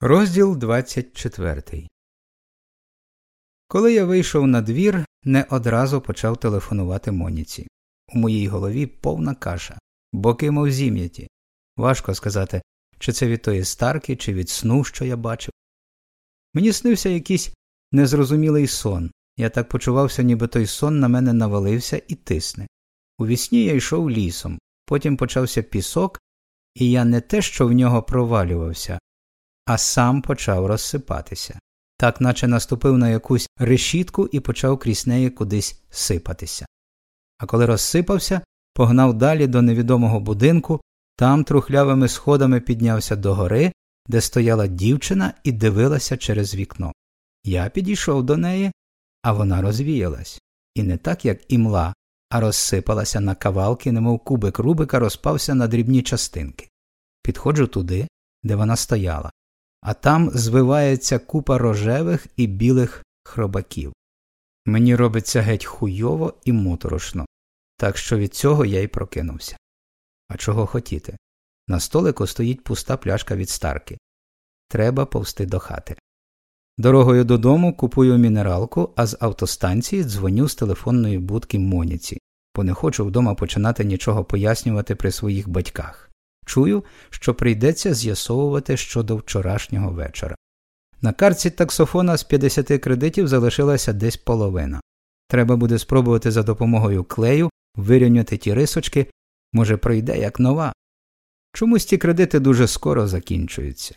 Розділ 24 Коли я вийшов на двір, не одразу почав телефонувати Моніці. У моїй голові повна каша, боки мов зім'яті. Важко сказати, чи це від тої старки, чи від сну, що я бачив. Мені снився якийсь незрозумілий сон. Я так почувався, ніби той сон на мене навалився і тисне. У вісні я йшов лісом, потім почався пісок, і я не те, що в нього провалювався, а сам почав розсипатися, так наче наступив на якусь решітку і почав крізь неї кудись сипатися. А коли розсипався, погнав далі до невідомого будинку, там трухлявими сходами піднявся до гори, де стояла дівчина і дивилася через вікно. Я підійшов до неї, а вона розвіялась, і не так, як імла, а розсипалася на кавалки, немов кубик рубика розпався на дрібні частинки. Підходжу туди, де вона стояла, а там звивається купа рожевих і білих хробаків. Мені робиться геть хуйово і моторошно, так що від цього я й прокинувся. А чого хотіти? На столику стоїть пуста пляшка від старки. Треба повсти до хати. Дорогою додому купую мінералку, а з автостанції дзвоню з телефонної будки Моніці, бо не хочу вдома починати нічого пояснювати при своїх батьках. Чую, що прийдеться з'ясовувати щодо вчорашнього вечора. На картці таксофона з 50 кредитів залишилася десь половина. Треба буде спробувати за допомогою клею вирівняти ті рисочки, може, пройде як нова. Чомусь ті кредити дуже скоро закінчуються.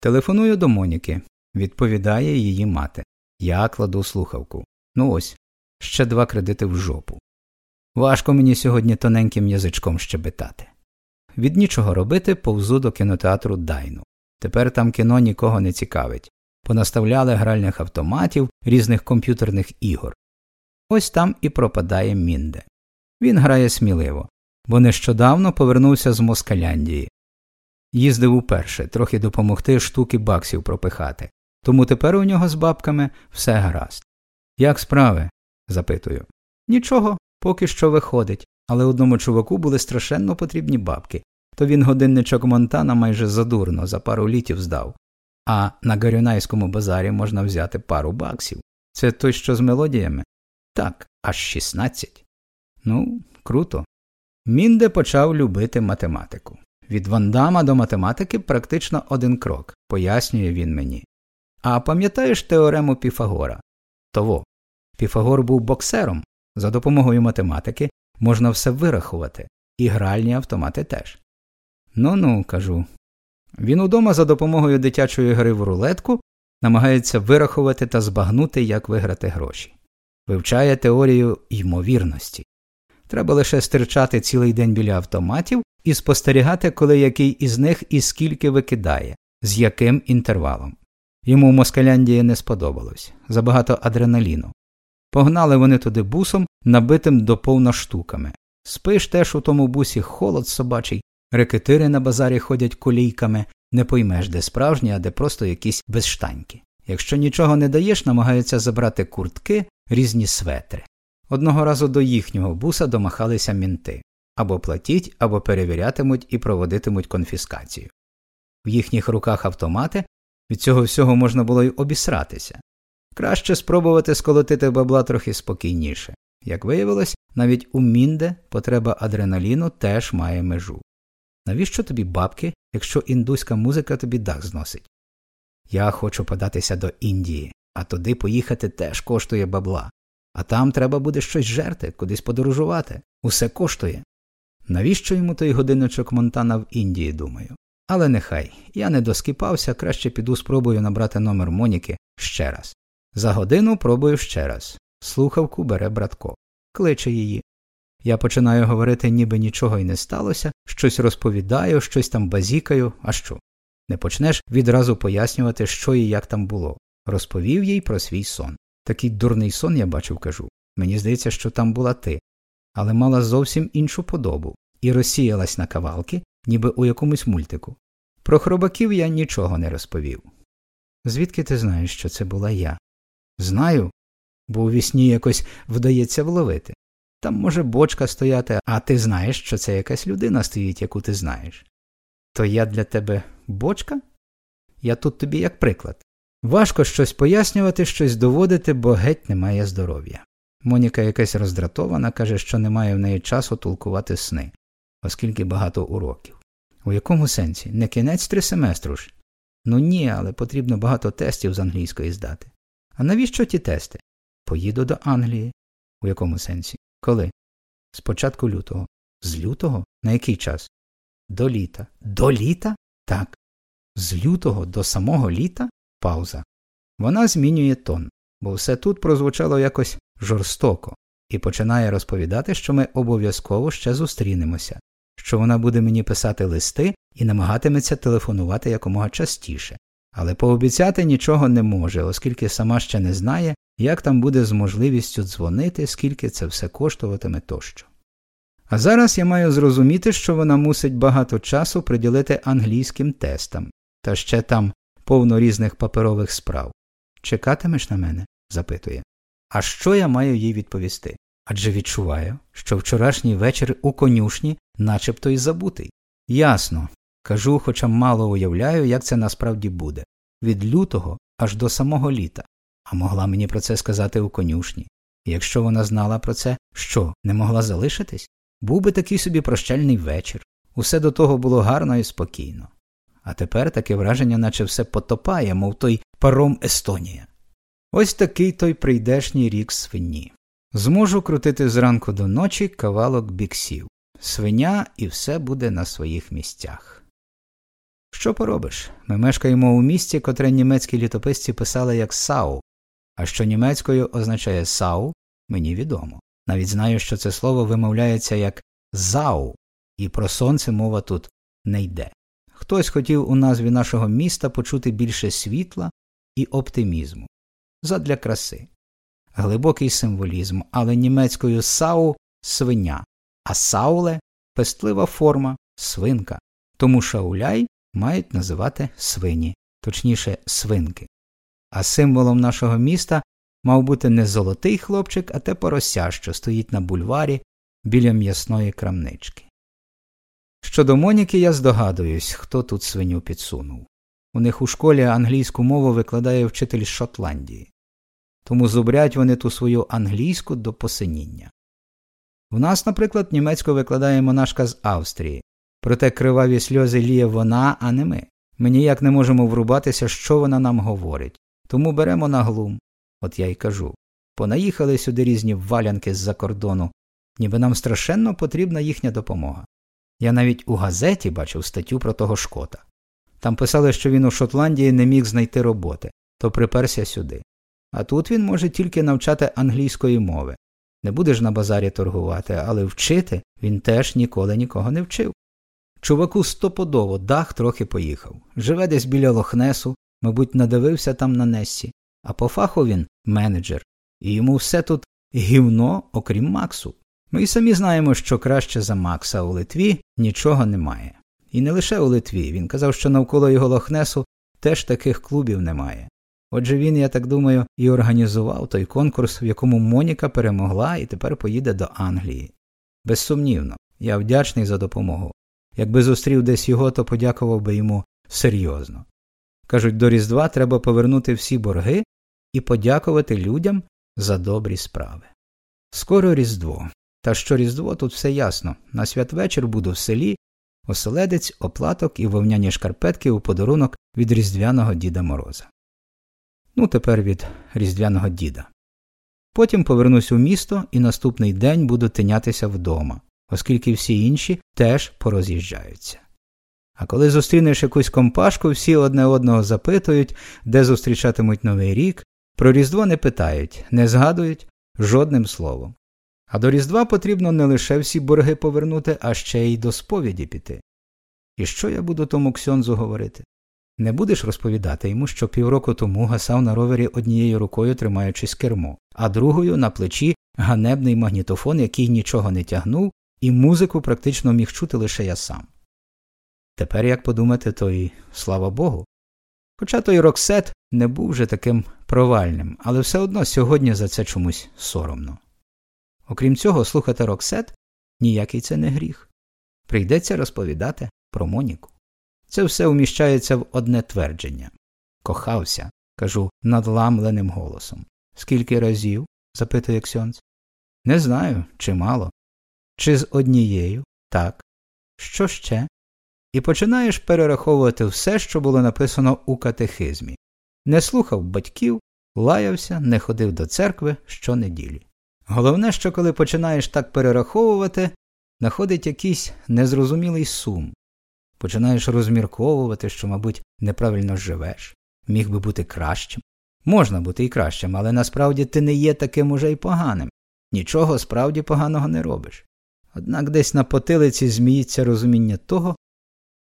Телефоную до Моніки, відповідає її мати. Я кладу слухавку. Ну ось, ще два кредити в жопу. Важко мені сьогодні тоненьким язичком щебетати. Від нічого робити повзу до кінотеатру Дайну. Тепер там кіно нікого не цікавить. Понаставляли гральних автоматів, різних комп'ютерних ігор. Ось там і пропадає Мінде. Він грає сміливо, бо нещодавно повернувся з Москаляндії. Їздив уперше, трохи допомогти штуки баксів пропихати. Тому тепер у нього з бабками все гаразд. Як справи? запитую. Нічого, поки що виходить, але одному чуваку були страшенно потрібні бабки, то він годинничок Монтана майже задурно за пару літів здав, а на Гарюнайському базарі можна взяти пару баксів. Це той, що з мелодіями? Так, аж 16. Ну, круто. Мінде почав любити математику. Від Вандама до математики практично один крок, пояснює він мені. А пам'ятаєш теорему Піфагора? Того. Піфагор був боксером. За допомогою математики можна все вирахувати, і гральні автомати теж. Ну ну, кажу. Він удома за допомогою дитячої гри в рулетку намагається вирахувати та збагнути, як виграти гроші. Вивчає теорію ймовірності. Треба лише стирчати цілий день біля автоматів і спостерігати, коли який із них і скільки викидає, з яким інтервалом. Йому в Москаляндії не сподобалось забагато адреналіну. Погнали вони туди бусом, набитим до повна штуками. Спиш теж у тому бусі холод собачий, рекетири на базарі ходять колійками, не поймеш, де справжні, а де просто якісь безштаньки. Якщо нічого не даєш, намагаються забрати куртки, різні светри. Одного разу до їхнього буса домахалися мінти або платіть, або перевірятимуть і проводитимуть конфіскацію. В їхніх руках автомати від цього всього можна було й обісратися. Краще спробувати сколотити бабла трохи спокійніше. Як виявилось, навіть у мінде потреба адреналіну теж має межу. Навіщо тобі бабки, якщо індуська музика тобі дах зносить? Я хочу податися до Індії, а туди поїхати теж коштує бабла. А там треба буде щось жерти, кудись подорожувати. Усе коштує. Навіщо йому той годиночок Монтана в Індії, думаю? Але нехай я не доскіпався, краще піду спробую набрати номер Моніки ще раз. За годину пробую ще раз. Слухавку бере братко, кличе її. Я починаю говорити, ніби нічого й не сталося, щось розповідаю, щось там базікаю, а що? Не почнеш відразу пояснювати, що і як там було. Розповів їй про свій сон. Такий дурний сон я бачив, кажу. Мені здається, що там була ти, але мала зовсім іншу подобу і розсіялась на кавалки, ніби у якомусь мультику. Про хробаків я нічого не розповів. Звідки ти знаєш, що це була я? Знаю, бо у вісні якось вдається вловити. Там може бочка стояти, а ти знаєш, що це якась людина стоїть, яку ти знаєш. То я для тебе бочка? Я тут тобі як приклад. Важко щось пояснювати, щось доводити, бо геть немає здоров'я. Моніка якась роздратована, каже, що немає в неї часу толкувати сни, оскільки багато уроків. У якому сенсі? Не кінець три семестру ж? Ну ні, але потрібно багато тестів з англійської здати. А навіщо ті тести? Поїду до Англії. У якому сенсі? Коли? З початку лютого. З лютого? На який час? До літа. До літа? Так. З лютого до самого літа? Пауза. Вона змінює тон, бо все тут прозвучало якось жорстоко, і починає розповідати, що ми обов'язково ще зустрінемося, що вона буде мені писати листи і намагатиметься телефонувати якомога частіше, але пообіцяти нічого не може, оскільки сама ще не знає, як там буде з можливістю дзвонити, скільки це все коштуватиме тощо. А зараз я маю зрозуміти, що вона мусить багато часу приділити англійським тестам, та ще там повно різних паперових справ. Чекатимеш на мене? запитує. А що я маю їй відповісти? Адже відчуваю, що вчорашній вечір у конюшні начебто й забутий. Ясно, кажу, хоча мало уявляю, як це насправді буде від лютого аж до самого літа, а могла мені про це сказати у конюшні. Якщо вона знала про це, що, не могла залишитись? Був би такий собі прощальний вечір. Усе до того було гарно і спокійно. А тепер таке враження, наче все потопає, мов той паром Естонія. Ось такий той прийдешній рік свині. Зможу крутити зранку до ночі кавалок біксів, свиня і все буде на своїх місцях. Що поробиш? Ми мешкаємо у місті, котре німецькі літописці писали як Сау, а що німецькою означає Сау, мені відомо. Навіть знаю, що це слово вимовляється як зау, і про сонце мова тут не йде. Хтось хотів у назві нашого міста почути більше світла і оптимізму задля краси. Глибокий символізм, але німецькою сау свиня, а сауле пестлива форма свинка, тому шауляй мають називати свині, точніше свинки. А символом нашого міста мав бути не золотий хлопчик, а те порося, що стоїть на бульварі біля м'ясної крамнички. Щодо Моніки, я здогадуюсь, хто тут свиню підсунув. У них у школі англійську мову викладає вчитель з Шотландії, тому зубрять вони ту свою англійську до посиніння. В нас, наприклад, німецьку викладає монашка з Австрії, проте криваві сльози ліє вона, а не ми. Ми ніяк не можемо врубатися, що вона нам говорить, тому беремо на глум. От я й кажу понаїхали сюди різні валянки з-за кордону, ніби нам страшенно потрібна їхня допомога. Я навіть у газеті бачив статтю про того шкота. Там писали, що він у Шотландії не міг знайти роботи, то приперся сюди. А тут він може тільки навчати англійської мови. Не будеш на базарі торгувати, але вчити він теж ніколи нікого не вчив. Чуваку стопудово дах трохи поїхав. Живе десь біля Лохнесу, мабуть, надивився там на Нессі, а по фаху він менеджер, і йому все тут гівно, окрім Максу. Ми й самі знаємо, що краще за Макса у Литві нічого немає. І не лише у Литві, він казав, що навколо його Лохнесу теж таких клубів немає. Отже він, я так думаю, і організував той конкурс, в якому Моніка перемогла і тепер поїде до Англії. Безсумнівно, я вдячний за допомогу. Якби зустрів десь його, то подякував би йому серйозно. Кажуть, до Різдва треба повернути всі борги і подякувати людям за добрі справи. Скоро Різдво. Та що Різдво тут все ясно. На святвечір буду в селі, оселедець, оплаток і вовняні шкарпетки у подарунок від Різдвяного Діда Мороза. Ну, тепер від Різдвяного діда. Потім повернусь у місто і наступний день буду тинятися вдома, оскільки всі інші теж пороз'їжджаються. А коли зустрінеш якусь компашку, всі одне одного запитують, де зустрічатимуть Новий рік, про Різдво не питають, не згадують жодним словом. А до Різдва потрібно не лише всі борги повернути, а ще й до сповіді піти. І що я буду тому Ксьонзу говорити? Не будеш розповідати йому, що півроку тому гасав на ровері однією рукою тримаючись кермо, а другою на плечі ганебний магнітофон, який нічого не тягнув, і музику практично міг чути лише я сам. Тепер, як подумати, то й слава Богу. Хоча той роксет не був вже таким провальним, але все одно сьогодні за це чомусь соромно. Окрім цього, слухати роксет ніякий це не гріх. Прийдеться розповідати про Моніку. Це все вміщається в одне твердження. Кохався, кажу надламленим голосом. Скільки разів? запитує Ксьонц. Не знаю, чимало. Чи з однією? Так. Що ще? І починаєш перераховувати все, що було написано у катехизмі. Не слухав батьків, лаявся, не ходив до церкви щонеділі. Головне, що коли починаєш так перераховувати, находить якийсь незрозумілий сум. Починаєш розмірковувати, що, мабуть, неправильно живеш, міг би бути кращим. Можна бути і кращим, але насправді ти не є таким уже й поганим. Нічого справді поганого не робиш. Однак десь на потилиці зміється розуміння того,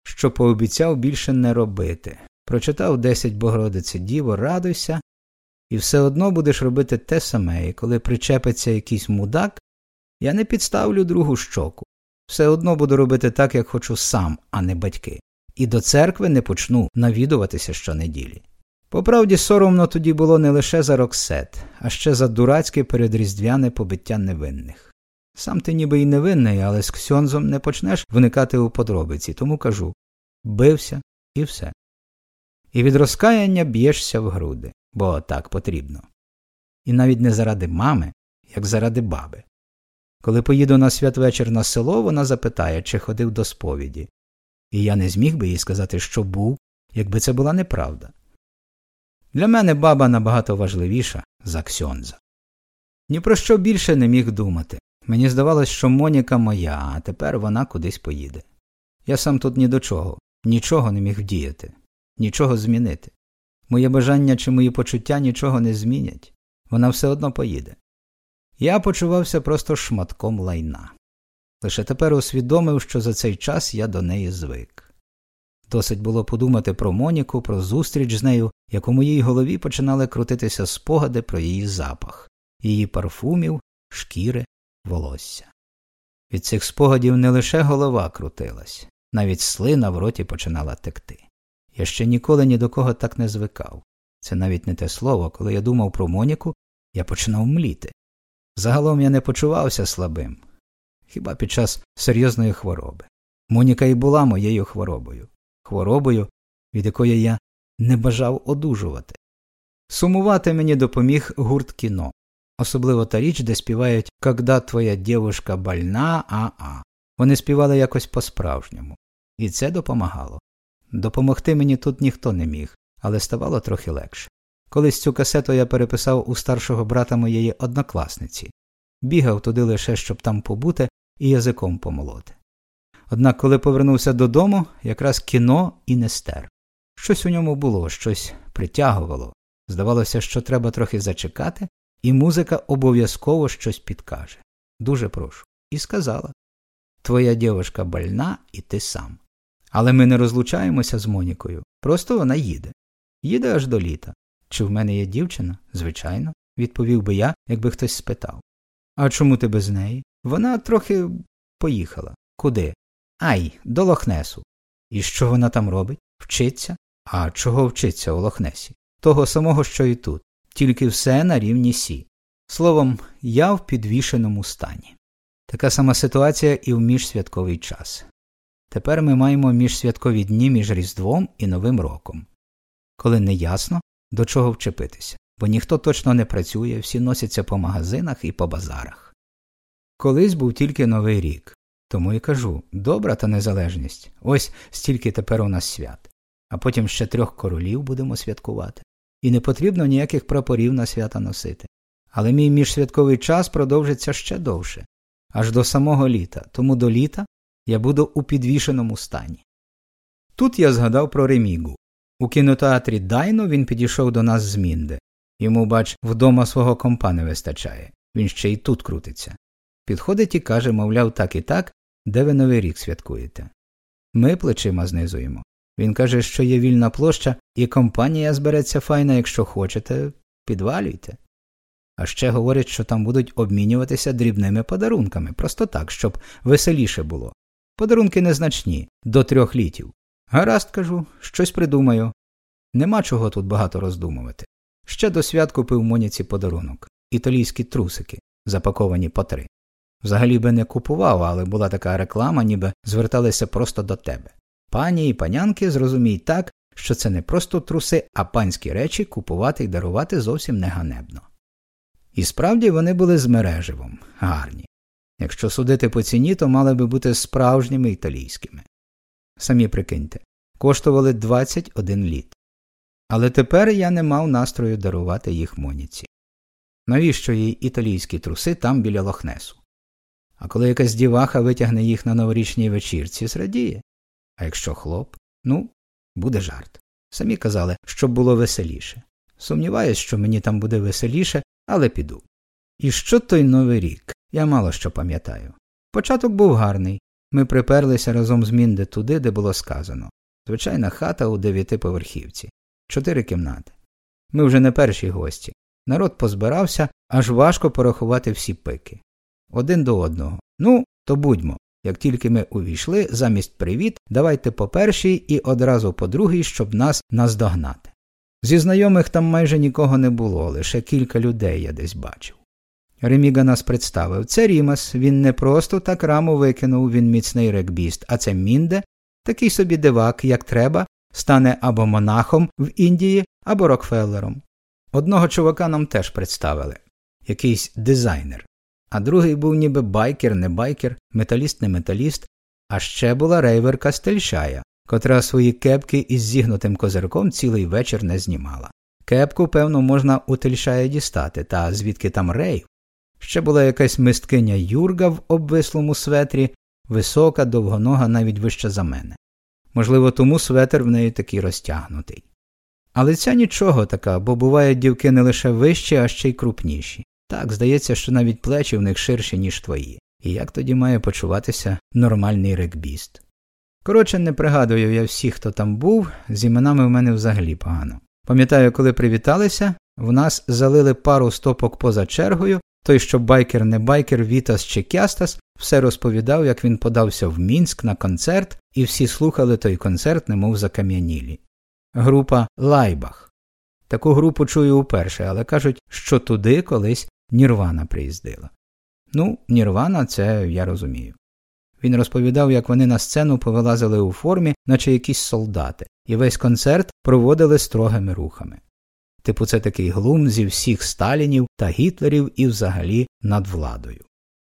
що пообіцяв більше не робити. Прочитав десять Богородиці Діво, радуйся, і все одно будеш робити те саме, і коли причепиться якийсь мудак, я не підставлю другу щоку. Все одно буду робити так, як хочу сам, а не батьки, і до церкви не почну навідуватися щонеділі. Поправді, соромно тоді було не лише за Роксет, а ще за дурацьке передріздвяне побиття невинних. Сам ти ніби й невинний, але з Ксьонзом не почнеш вникати у подробиці, тому кажу бився і все. І від розкаяння б'єшся в груди, бо так потрібно. І навіть не заради мами, як заради баби. Коли поїду на святвечір на село, вона запитає, чи ходив до сповіді, і я не зміг би їй сказати, що був, якби це була неправда. Для мене баба набагато важливіша за Ксьонза. Ні про що більше не міг думати. Мені здавалось, що Моніка моя, а тепер вона кудись поїде. Я сам тут ні до чого, нічого не міг вдіяти, нічого змінити. Моє бажання чи мої почуття нічого не змінять, вона все одно поїде. Я почувався просто шматком лайна. Лише тепер усвідомив, що за цей час я до неї звик. Досить було подумати про Моніку, про зустріч з нею, як у моїй голові починали крутитися спогади про її запах, її парфумів, шкіри, волосся. Від цих спогадів не лише голова крутилась, навіть слина в роті починала текти. Я ще ніколи ні до кого так не звикав. Це навіть не те слово, коли я думав про Моніку, я починав мліти. Загалом я не почувався слабим, хіба під час серйозної хвороби. Моніка і була моєю хворобою, хворобою, від якої я не бажав одужувати. Сумувати мені допоміг гурт кіно, особливо та річ, де співають «Когда твоя дівушка больна, а-а». Вони співали якось по-справжньому, і це допомагало. Допомогти мені тут ніхто не міг, але ставало трохи легше. Колись цю касету я переписав у старшого брата моєї однокласниці, бігав туди лише, щоб там побути і язиком помолоти. Однак, коли повернувся додому, якраз кіно і нестер. Щось у ньому було, щось притягувало. Здавалося, що треба трохи зачекати, і музика обов'язково щось підкаже. Дуже прошу. І сказала Твоя дівчинка больна, і ти сам. Але ми не розлучаємося з Монікою. Просто вона їде. Їде аж до літа. Чи в мене є дівчина? Звичайно, відповів би я, якби хтось спитав. А чому ти без неї? Вона трохи поїхала. Куди? Ай, до Лохнесу. І що вона там робить? Вчиться? А чого вчиться у Лохнесі? Того самого, що і тут, тільки все на рівні Сі. Словом, я в підвішеному стані. Така сама ситуація і в міжсвятковий час. Тепер ми маємо міжсвяткові дні між Різдвом і Новим роком, коли не ясно, до чого вчепитися, бо ніхто точно не працює, всі носяться по магазинах і по базарах. Колись був тільки Новий рік, тому і кажу добра та незалежність ось стільки тепер у нас свят, а потім ще трьох королів будемо святкувати, і не потрібно ніяких прапорів на свята носити. Але мій міжсвятковий час продовжиться ще довше, аж до самого літа, тому до літа я буду у підвішеному стані. Тут я згадав про Ремігу. У кінотеатрі Дайно він підійшов до нас з Мінде. Йому, бач, вдома свого компа не вистачає, він ще й тут крутиться. Підходить і каже, мовляв, так і так, де ви новий рік святкуєте. Ми плечима знизуємо. Він каже, що є вільна площа, і компанія збереться файна, якщо хочете, підвалюйте. А ще говорять, що там будуть обмінюватися дрібними подарунками, просто так, щоб веселіше було. Подарунки незначні, до трьох літів. Гаразд, кажу, щось придумаю. Нема чого тут багато роздумувати. Ще до свят купив Моніці подарунок італійські трусики, запаковані по три. Взагалі би не купував, але була така реклама, ніби зверталися просто до тебе. Пані і панянки зрозуміють так, що це не просто труси, а панські речі купувати і дарувати зовсім не ганебно. І справді вони були з мереживом, гарні. Якщо судити по ціні, то мали би бути справжніми італійськими. Самі прикиньте, коштували 21 літ. Але тепер я не мав настрою дарувати їх Моніці. Навіщо їй італійські труси там біля лохнесу? А коли якась діваха витягне їх на новорічній вечірці, зрадіє. А якщо хлоп, ну, буде жарт. Самі казали, щоб було веселіше. Сумніваюсь, що мені там буде веселіше, але піду. І що той новий рік? Я мало що пам'ятаю. Початок був гарний. Ми приперлися разом з Мінде туди, де було сказано звичайна хата у дев'ятиповерхівці, чотири кімнати. Ми вже не перші гості. Народ позбирався, аж важко порахувати всі пики. Один до одного. Ну, то будьмо. Як тільки ми увійшли, замість привіт, давайте по першій і одразу по другій, щоб нас наздогнати. Зі знайомих там майже нікого не було, лише кілька людей я десь бачив. Реміга нас представив це Рімас, він не просто так раму викинув, він міцний регбіст, а це Мінде, такий собі дивак, як треба, стане або монахом в Індії, або Рокфеллером. Одного чувака нам теж представили якийсь дизайнер, а другий був ніби байкер, не байкер, металіст не металіст, а ще була рейверка з Тельшяя, котра свої кепки із зігнутим козирком цілий вечір не знімала. Кепку, певно, можна у Тельшая дістати, та звідки там рейв. Ще була якась мисткиня Юрга в обвислому светрі, висока, довгонога, навіть вища за мене. Можливо, тому светр в неї такий розтягнутий. Але ця нічого така, бо бувають дівки не лише вищі, а ще й крупніші. Так, здається, що навіть плечі в них ширші, ніж твої. І як тоді має почуватися нормальний рекбіст? Коротше, не пригадую я всіх, хто там був, з іменами в мене взагалі погано. Пам'ятаю, коли привіталися, в нас залили пару стопок поза чергою, той, що байкер не байкер Вітас чи Кястас, все розповідав, як він подався в Мінськ на концерт, і всі слухали той концерт, немов закам'янілі. Група Лайбах. Таку групу чую уперше, але кажуть, що туди колись Нірвана приїздила. Ну, Нірвана, це я розумію. Він розповідав, як вони на сцену повилазили у формі, наче якісь солдати, і весь концерт проводили строгими рухами. Типу, це такий глум зі всіх сталінів та гітлерів і взагалі над владою.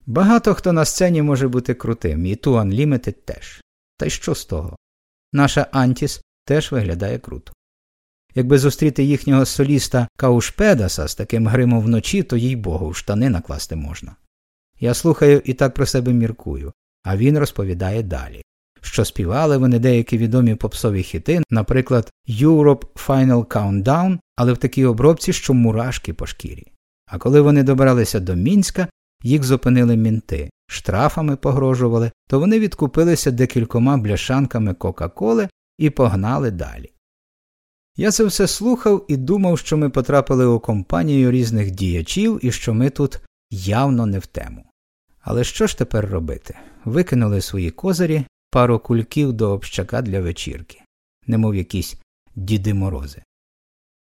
Багато хто на сцені може бути крутим, і ту Unlimited теж. Та й що з того? Наша Антіс теж виглядає круто. Якби зустріти їхнього соліста Каушпедаса з таким гримом вночі, то їй богу в штани накласти можна. Я слухаю і так про себе міркую, а він розповідає далі, що співали вони деякі відомі попсові хіти, наприклад, Europe Final Countdown, але в такій обробці, що мурашки по шкірі. А коли вони добралися до Мінська, їх зупинили мінти, штрафами погрожували, то вони відкупилися декількома бляшанками Кока-Коли і погнали далі. Я це все слухав і думав, що ми потрапили у компанію різних діячів і що ми тут явно не в тему. Але що ж тепер робити? Викинули свої козирі, пару кульків до общака для вечірки, немов якісь діди морози.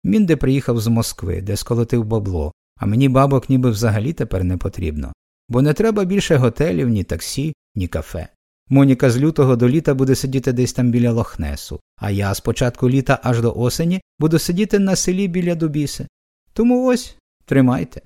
Мінде приїхав з Москви, де сколотив бабло, а мені бабок ніби взагалі тепер не потрібно, бо не треба більше готелів, ні таксі, ні кафе. Моніка з лютого до літа буде сидіти десь там біля Лох-Несу, а я з початку літа аж до осені буду сидіти на селі біля Дубіси. Тому ось тримайте.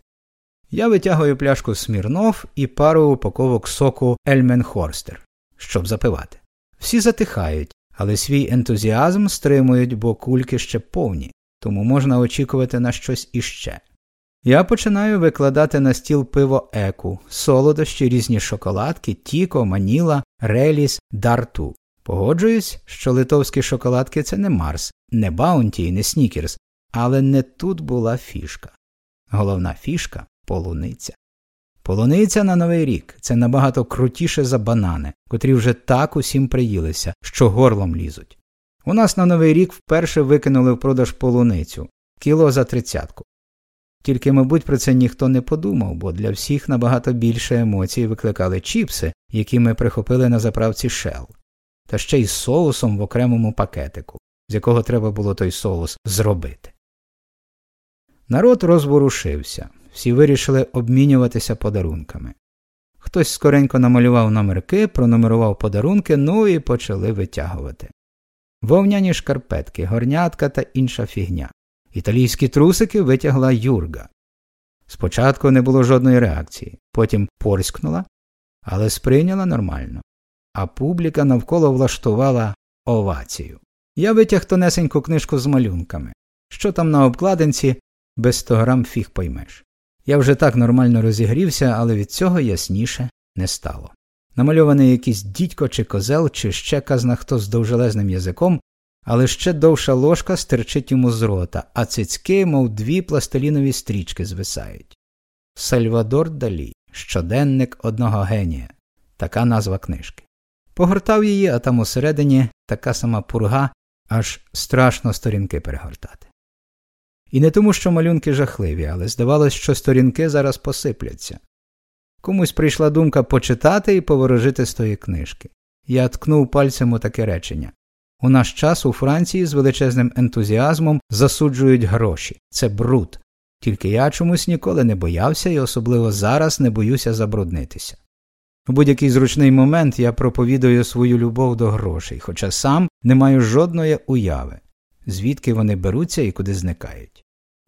Я витягую пляшку Smirnoff і пару упаковок соку Elmenhorster, щоб запивати. Всі затихають, але свій ентузіазм стримують, бо кульки ще повні, тому можна очікувати на щось іще. Я починаю викладати на стіл пиво еку, солодощі, різні шоколадки, тіко, маніла, реліс, дарту. Погоджуюсь, що литовські шоколадки це не Марс, не Баунті і не Снікерс, але не тут була фішка. Головна фішка полуниця. Полуниця на новий рік це набагато крутіше за банани, котрі вже так усім приїлися, що горлом лізуть. У нас на новий рік вперше викинули в продаж полуницю кіло за тридцятку. Тільки, мабуть, про це ніхто не подумав, бо для всіх набагато більше емоцій викликали чіпси, які ми прихопили на заправці Shell, та ще й з соусом в окремому пакетику, з якого треба було той соус зробити. Народ розворушився, всі вирішили обмінюватися подарунками. Хтось скоренько намалював номерки, пронумерував подарунки, ну і почали витягувати. Вовняні шкарпетки, горнятка та інша фігня. Італійські трусики витягла юрга. Спочатку не було жодної реакції, потім порскнула, але сприйняла нормально, а публіка навколо влаштувала овацію. Я витяг тонесеньку книжку з малюнками. Що там на обкладинці, без 100 грам фіг поймеш. Я вже так нормально розігрівся, але від цього ясніше не стало. Намальований якийсь дідько чи козел, чи ще казна хто з довжелезним язиком, але ще довша ложка стирчить йому з рота, а цицьки, мов дві пластилінові стрічки звисають. Сальвадор Далі, щоденник одного генія, така назва книжки. Погортав її, а там усередині така сама пурга, аж страшно сторінки перегортати. І не тому, що малюнки жахливі, але здавалось, що сторінки зараз посипляться. Комусь прийшла думка почитати і поворожити з тої книжки. Я ткнув пальцем у таке речення у наш час у Франції з величезним ентузіазмом засуджують гроші це бруд. Тільки я чомусь ніколи не боявся і особливо зараз не боюся забруднитися. У будь-який зручний момент я проповідую свою любов до грошей, хоча сам не маю жодної уяви, звідки вони беруться і куди зникають.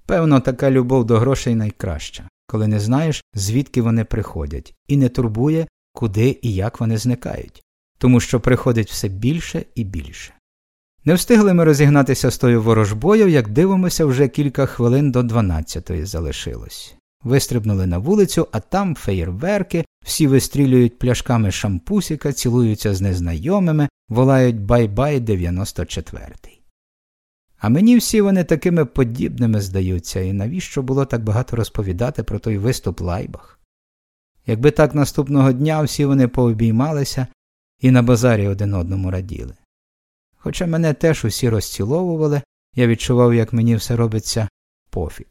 Певно, така любов до грошей найкраща, коли не знаєш, звідки вони приходять, і не турбує, куди і як вони зникають, тому що приходить все більше і більше. Не встигли ми розігнатися з тою ворожбою, як дивимося, вже кілька хвилин до дванадцятої залишилось. Вистрибнули на вулицю, а там феєрверки, всі вистрілюють пляшками шампусіка, цілуються з незнайомими, волають bye-bye 94-й. А мені всі вони такими подібними здаються, і навіщо було так багато розповідати про той виступ Laibach? Якби так наступного дня всі вони пообіймалися і на базарі один одному раділи. Хоча мене теж усі розціловували, я відчував, як мені все робиться пофіг.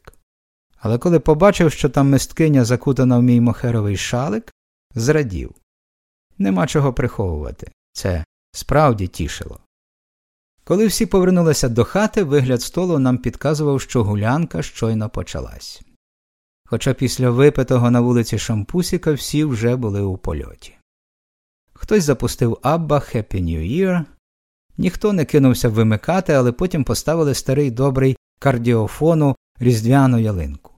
Але коли побачив, що там мисткиня закутана в мій мохеровий шалик, зрадів. Нема чого приховувати. Це справді тішило. Коли всі повернулися до хати, вигляд столу нам підказував, що гулянка щойно почалась. Хоча після випитого на вулиці Шампусіка всі вже були у польоті. Хтось запустив Абба Happy New Year, ніхто не кинувся вимикати, але потім поставили старий добрий кардіофону різдвяну ялинку.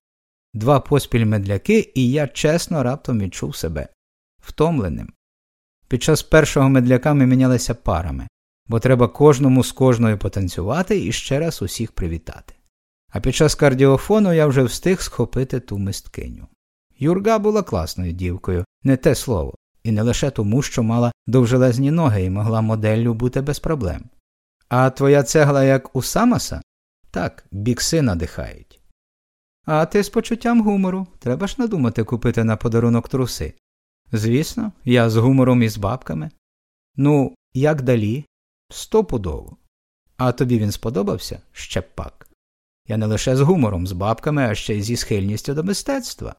Два поспіль медляки, і я чесно раптом відчув себе втомленим. Під час першого медляка ми мінялися парами, бо треба кожному з кожною потанцювати і ще раз усіх привітати. А під час кардіофону я вже встиг схопити ту мисткиню. Юрга була класною дівкою, не те слово, і не лише тому, що мала довжелезні ноги і могла моделлю бути без проблем. А твоя цегла як у Самаса? Так, бікси надихають. А ти з почуттям гумору треба ж надумати купити на подарунок труси. Звісно, я з гумором і з бабками. Ну, як далі? Стопудово. А тобі він сподобався? Ще пак. Я не лише з гумором, з бабками, а ще й зі схильністю до мистецтва.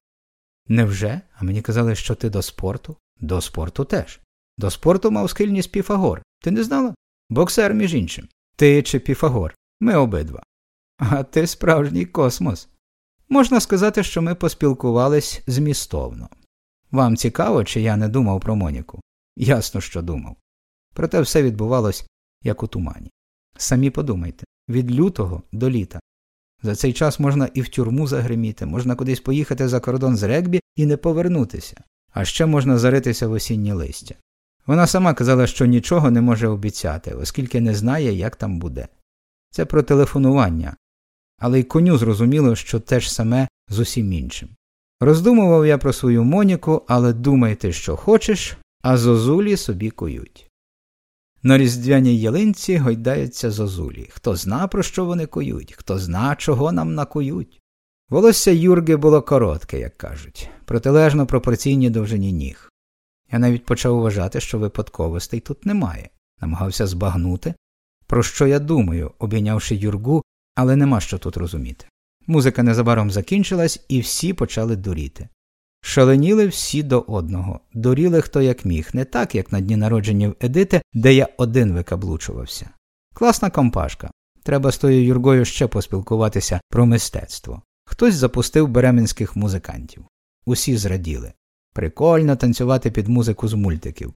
Невже? А мені казали, що ти до спорту? До спорту теж. До спорту мав схильність Піфагор. Ти не знала? Боксер, між іншим. Ти чи Піфагор. Ми обидва. А ти справжній космос. Можна сказати, що ми поспілкувались змістовно. Вам цікаво, чи я не думав про Моніку? Ясно, що думав. Проте все відбувалось як у тумані. Самі подумайте від лютого до літа. За цей час можна і в тюрму загриміти, можна кудись поїхати за кордон з регбі і не повернутися, а ще можна заритися в осіннє листя. Вона сама казала, що нічого не може обіцяти, оскільки не знає, як там буде. Це про телефонування, але й коню зрозуміло, що те ж саме з усім іншим. Роздумував я про свою Моніку, але думайте, що хочеш, а зозулі собі кують. На різдвяній ялинці гойдаються зозулі. Хто зна, про що вони кують, хто зна, чого нам накують. Волосся Юрги було коротке, як кажуть, протилежно пропорційній довжині ніг. Я навіть почав вважати, що випадковостей тут немає, намагався збагнути, про що я думаю, обійнявши юргу, але нема що тут розуміти. Музика незабаром закінчилась, і всі почали дуріти. Шаленіли всі до одного, дуріли хто як міг, не так, як на дні народження в Едити, де я один викаблучувався. Класна компашка. Треба з тою юргою ще поспілкуватися про мистецтво. Хтось запустив беременських музикантів. Усі зраділи. Прикольно танцювати під музику з мультиків.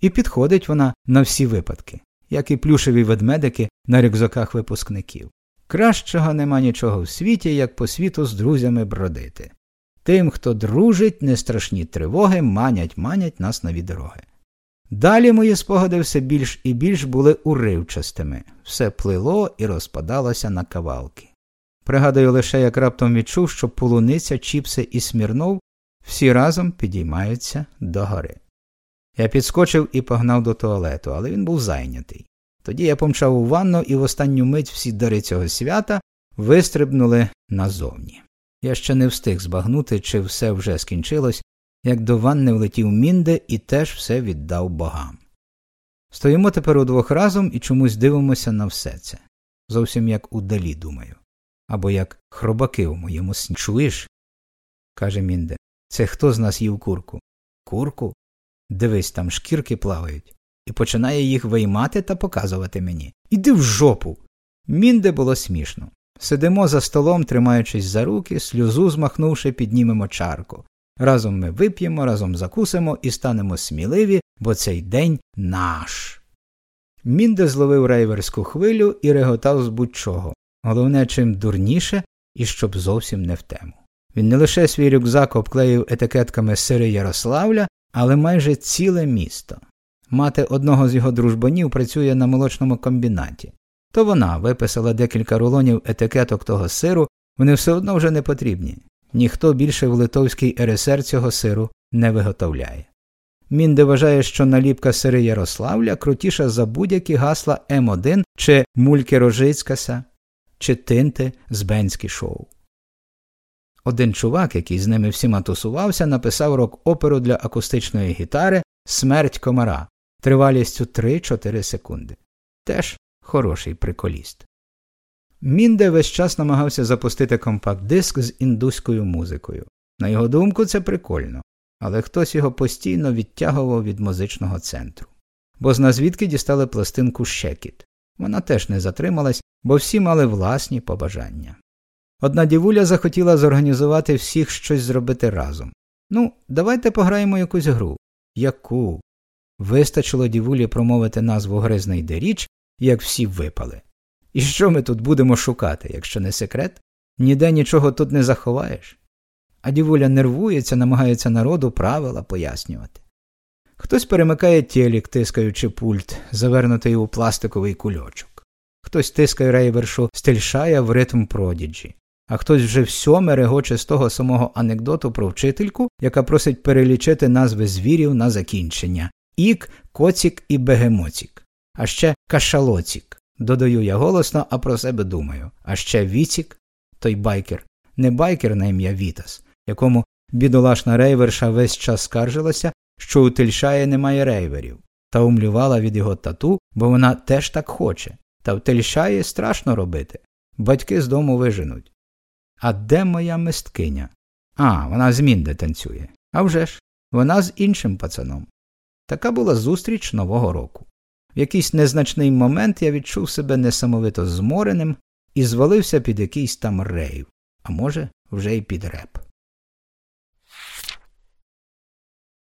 І підходить вона на всі випадки, як і плюшеві ведмедики на рюкзаках випускників. Кращого нема нічого в світі, як по світу з друзями бродити. Тим, хто дружить, нестрашні тривоги манять манять нас нові дороги. Далі мої спогади все більш і більш були уривчастими, все плило і розпадалося на кавалки. Пригадую лише, як раптом відчув, що полуниця, чіпси і смірнов всі разом підіймаються до гори. Я підскочив і погнав до туалету, але він був зайнятий. Тоді я помчав у ванну і в останню мить всі дари цього свята вистрибнули назовні. Я ще не встиг збагнути, чи все вже скінчилось, як до ванни влетів мінде і теж все віддав богам. Стоїмо тепер удвох разом і чомусь дивимося на все це. Зовсім як удалі, думаю. Або як хробаки у моєму сні. Чуєш? каже Мінде. Це хто з нас їв курку? Курку? Дивись, там шкірки плавають, і починає їх виймати та показувати мені. Іди в жопу. Мінде було смішно. Сидимо за столом, тримаючись за руки, сльозу змахнувши, піднімемо чарку. Разом ми вип'ємо, разом закусимо і станемо сміливі, бо цей день наш. Мінде зловив рейверську хвилю і реготав з будь-чого. Головне, чим дурніше і щоб зовсім не в тему. Він не лише свій рюкзак обклеїв етикетками сири Ярославля, але майже ціле місто. Мати одного з його дружбанів працює на молочному комбінаті. То вона виписала декілька рулонів етикеток того сиру, вони все одно вже не потрібні. Ніхто більше в Литовській РСР цього сиру не виготовляє. Мінде вважає, що наліпка сири Ярославля крутіша за будь-які гасла М1 чи Мульки Рожицькаса, чи Тинти з Бенські шоу. Один чувак, який з ними всіма тусувався, написав рок-оперу для акустичної гітари Смерть комара тривалістю 3-4 секунди. Теж хороший приколіст. Мінде весь час намагався запустити компакт-диск з індуською музикою. На його думку, це прикольно, але хтось його постійно відтягував від музичного центру. Бо з назвідки дістали пластинку Шекіт. Вона теж не затрималась, бо всі мали власні побажання. Одна дівуля захотіла зорганізувати всіх щось зробити разом. Ну, давайте пограємо якусь гру. Яку? Вистачило дівулі промовити назву гри річ, як всі випали. І що ми тут будемо шукати, якщо не секрет? Ніде нічого тут не заховаєш. А дівуля нервується, намагається народу правила пояснювати. Хтось перемикає телік, тискаючи пульт, завернутий у пластиковий кульочок. Хтось тискає рейвершу стельшая в ритм продіджі, а хтось вже всьоме регоче з того самого анекдоту про вчительку, яка просить перелічити назви звірів на закінчення ік, коцік і бегемоцік, а ще кашалоцік. Додаю я голосно, а про себе думаю. А ще Віцік, той байкер, не байкер на ім'я Вітас, якому бідолашна рейверша весь час скаржилася, що у Тельшає немає рейверів, та умлювала від його тату, бо вона теж так хоче, та в Тельшаї страшно робити. Батьки з дому виженуть. А де моя мисткиня? А, вона з Мінде танцює. А вже ж, вона з іншим пацаном. Така була зустріч Нового року. В якийсь незначний момент я відчув себе несамовито змореним і звалився під якийсь там рейв, а може, вже й під реп.